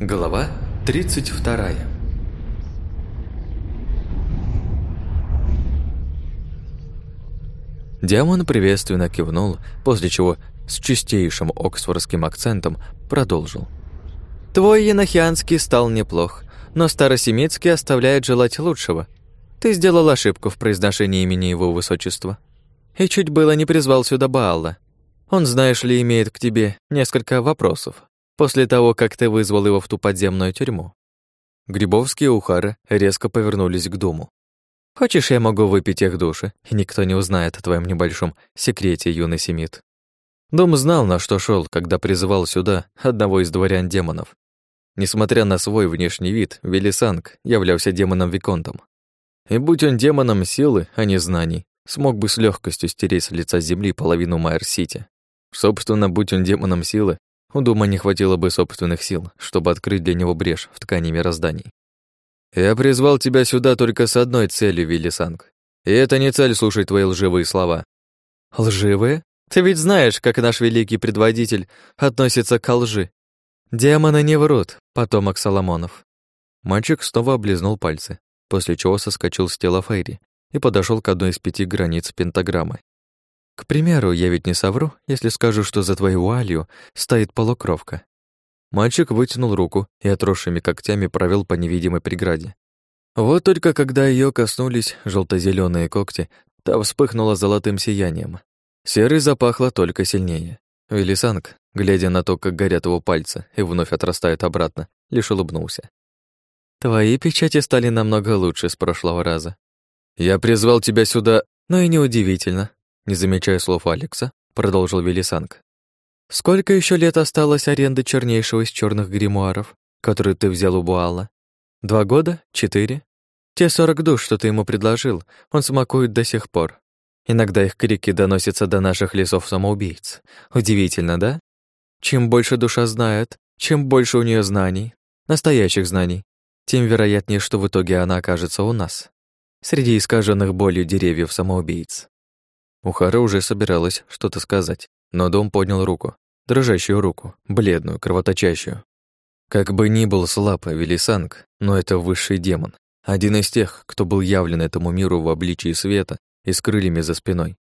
Глава 32 Диамон приветственно кивнул, после чего с чистейшим оксфордским акцентом продолжил. «Твой енохианский стал неплох, но старосемитский оставляет желать лучшего. Ты сделал ошибку в произношении имени его высочества. И чуть было не призвал сюда Баала. Он, знаешь ли, имеет к тебе несколько вопросов после того, как ты вызвал его в ту подземную тюрьму. Грибовские и Ухара резко повернулись к дому. «Хочешь, я могу выпить их души, и никто не узнает о твоем небольшом секрете, юный семит?» Дом знал, на что шел, когда призывал сюда одного из дворян-демонов. Несмотря на свой внешний вид, Велисанг являлся демоном-виконтом. И будь он демоном силы, а не знаний, смог бы с легкостью стереть с лица земли половину Майер-Сити. Собственно, будь он демоном силы, у Дума не хватило бы собственных сил, чтобы открыть для него брешь в ткани мирозданий. «Я призвал тебя сюда только с одной целью, Виллисанг. И это не цель слушать твои лживые слова». «Лживые? Ты ведь знаешь, как наш великий предводитель относится к лжи. Демоны не врут, потомок Соломонов». Мальчик снова облизнул пальцы, после чего соскочил с тела Фейри и подошел к одной из пяти границ пентаграммы. К примеру, я ведь не совру, если скажу, что за твою алью стоит полукровка. Мальчик вытянул руку и отросшими когтями провел по невидимой преграде. Вот только когда ее коснулись желто зеленые когти, та вспыхнула золотым сиянием. Серый запахло только сильнее. Велисанг, глядя на то, как горят его пальцы и вновь отрастают обратно, лишь улыбнулся. «Твои печати стали намного лучше с прошлого раза. Я призвал тебя сюда, но и неудивительно. Не замечая слов Алекса, продолжил Велисанг. «Сколько еще лет осталось аренды чернейшего из черных гримуаров, который ты взял у Буала? Два года? Четыре? Те сорок душ, что ты ему предложил, он смакует до сих пор. Иногда их крики доносятся до наших лесов самоубийц. Удивительно, да? Чем больше душа знает, чем больше у нее знаний, настоящих знаний, тем вероятнее, что в итоге она окажется у нас, среди искаженных болью деревьев самоубийц. Ухара уже собиралась что-то сказать, но Дом поднял руку, дрожащую руку, бледную, кровоточащую. Как бы ни был слаб Велисанг, но это высший демон, один из тех, кто был явлен этому миру в обличии света и с крыльями за спиной.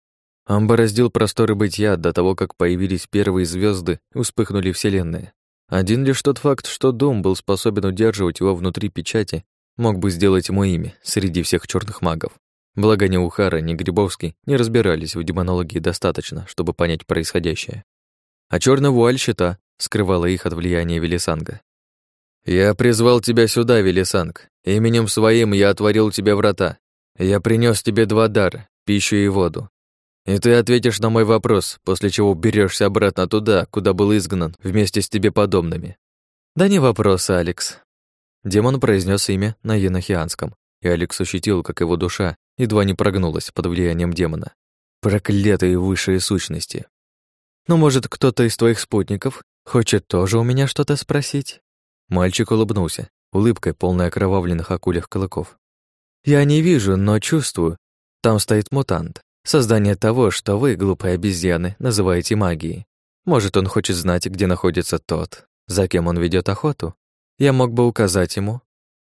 Он бороздил просторы бытия до того, как появились первые звезды и вспыхнули вселенные. Один лишь тот факт, что Дом был способен удерживать его внутри печати, мог бы сделать ему имя среди всех черных магов. Благо ни Ухара, ни Грибовский не разбирались в демонологии достаточно, чтобы понять происходящее. А черная вуаль щита скрывала их от влияния Велисанга. «Я призвал тебя сюда, Велисанг. Именем своим я отворил тебе врата. Я принес тебе два дара — пищу и воду. И ты ответишь на мой вопрос, после чего берешься обратно туда, куда был изгнан, вместе с тебе подобными». «Да не вопрос, Алекс». Демон произнес имя на енохианском, и Алекс ощутил, как его душа едва не прогнулась под влиянием демона. Проклятые высшие сущности. Ну, может, кто-то из твоих спутников хочет тоже у меня что-то спросить? Мальчик улыбнулся, улыбкой, полной окровавленных акулях клыков. Я не вижу, но чувствую. Там стоит мутант. Создание того, что вы, глупые обезьяны, называете магией. Может, он хочет знать, где находится тот, за кем он ведет охоту? Я мог бы указать ему.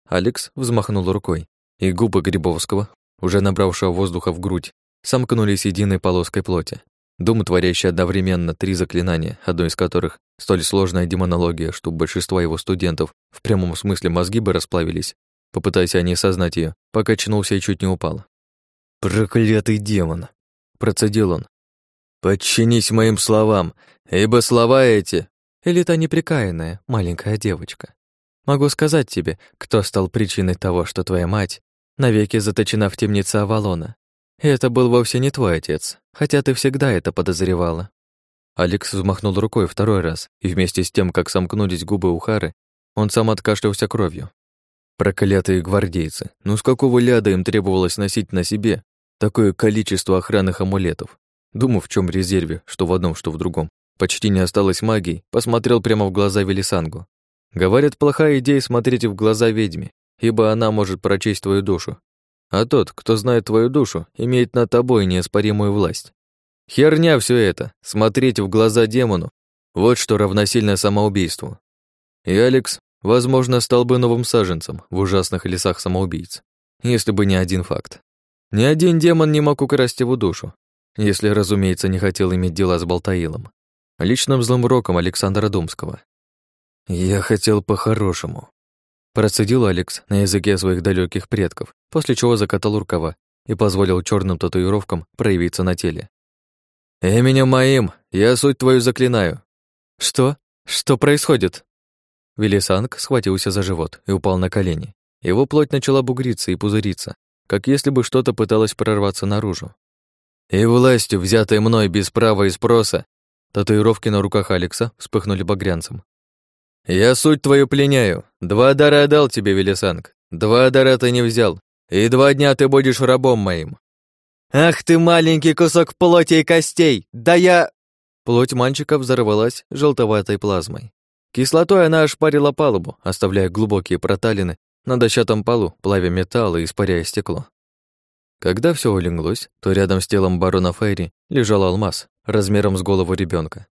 Алекс взмахнул рукой, и губы Грибовского уже набравшего воздуха в грудь, сомкнулись единой полоской плоти. Дум, творящий одновременно три заклинания, одно из которых столь сложная демонология, что у большинства его студентов в прямом смысле мозги бы расплавились, попытаясь они осознать ее, пока очнулся и чуть не упал. «Проклятый демон!» — процедил он. «Подчинись моим словам, ибо слова эти...» Или та неприкаянная маленькая девочка. Могу сказать тебе, кто стал причиной того, что твоя мать навеки заточена в темнице Авалона. И это был вовсе не твой отец, хотя ты всегда это подозревала». Алекс взмахнул рукой второй раз, и вместе с тем, как сомкнулись губы Ухары, он сам откашлялся кровью. Проклятые гвардейцы, ну с какого ляда им требовалось носить на себе такое количество охранных амулетов? Думав, в чем резерве, что в одном, что в другом, почти не осталось магии, посмотрел прямо в глаза Велисангу. Говорят, плохая идея смотреть в глаза ведьме, ибо она может прочесть твою душу. А тот, кто знает твою душу, имеет над тобой неоспоримую власть. Херня все это, смотреть в глаза демону, вот что равносильно самоубийству. И Алекс Возможно, стал бы новым саженцем в ужасных лесах самоубийц, если бы не один факт. Ни один демон не мог украсть его душу, если, разумеется, не хотел иметь дела с Болтаилом, личным злым роком Александра Думского. «Я хотел по-хорошему», — процедил Алекс на языке своих далеких предков, после чего закатал рукава и позволил черным татуировкам проявиться на теле. «Именем моим я суть твою заклинаю». «Что? Что происходит?» Велисанг схватился за живот и упал на колени. Его плоть начала бугриться и пузыриться, как если бы что-то пыталось прорваться наружу. И властью, взятой мной без права и спроса, татуировки на руках Алекса вспыхнули багрянцем. «Я суть твою пленяю. Два дара отдал тебе, Велисанг. Два дара ты не взял. И два дня ты будешь рабом моим». «Ах ты, маленький кусок плоти и костей! Да я...» Плоть мальчика взорвалась желтоватой плазмой. Кислотой она ошпарила палубу, оставляя глубокие проталины на дощатом полу, плавя металл и испаряя стекло. Когда все улеглось, то рядом с телом барона Фейри лежал алмаз размером с голову ребенка.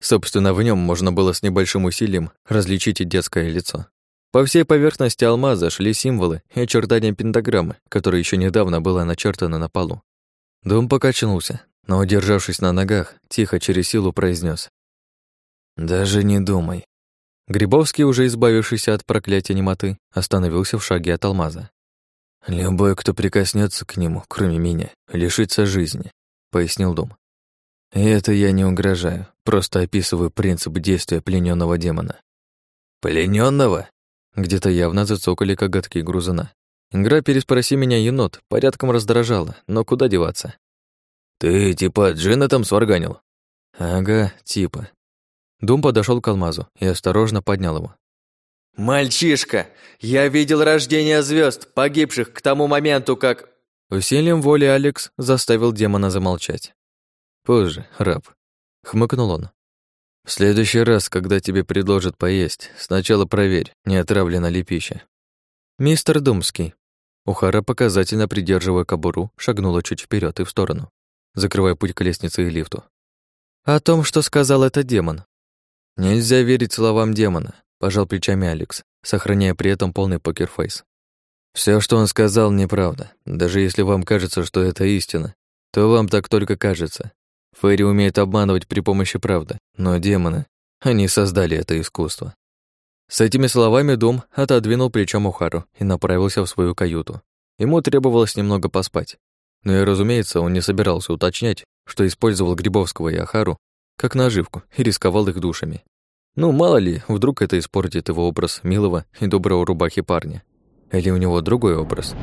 Собственно, в нем можно было с небольшим усилием различить и детское лицо. По всей поверхности алмаза шли символы и очертания пентаграммы, которая еще недавно была начертана на полу. Дом покачнулся, но, удержавшись на ногах, тихо через силу произнес: «Даже не думай». Грибовский, уже избавившийся от проклятия немоты, остановился в шаге от алмаза. «Любой, кто прикоснется к нему, кроме меня, лишится жизни», — пояснил Дом. «И это я не угрожаю, просто описываю принцип действия плененного демона». Плененного? Где-то явно зацокали коготки грузана. Игра «Переспроси меня, енот» порядком раздражала, но куда деваться? «Ты типа джина там сварганил?» «Ага, типа». Дум подошел к алмазу и осторожно поднял его. «Мальчишка, я видел рождение звезд, погибших к тому моменту, как...» Усилием воли Алекс заставил демона замолчать. «Позже, раб», — хмыкнул он. «В следующий раз, когда тебе предложат поесть, сначала проверь, не отравлена ли пища». «Мистер Думский». Ухара, показательно придерживая кобуру, шагнула чуть вперед и в сторону, закрывая путь к лестнице и лифту. «О том, что сказал этот демон». «Нельзя верить словам демона», пожал плечами Алекс, сохраняя при этом полный покерфейс. Все, что он сказал, неправда. Даже если вам кажется, что это истина, то вам так только кажется. Фэри умеет обманывать при помощи правды, но демоны, они создали это искусство. С этими словами Дом отодвинул плечом Ухару и направился в свою каюту. Ему требовалось немного поспать. Но и, разумеется, он не собирался уточнять, что использовал Грибовского и Ахару как наживку и рисковал их душами. Ну, мало ли, вдруг это испортит его образ милого и доброго рубахи парня. Или у него другой образ.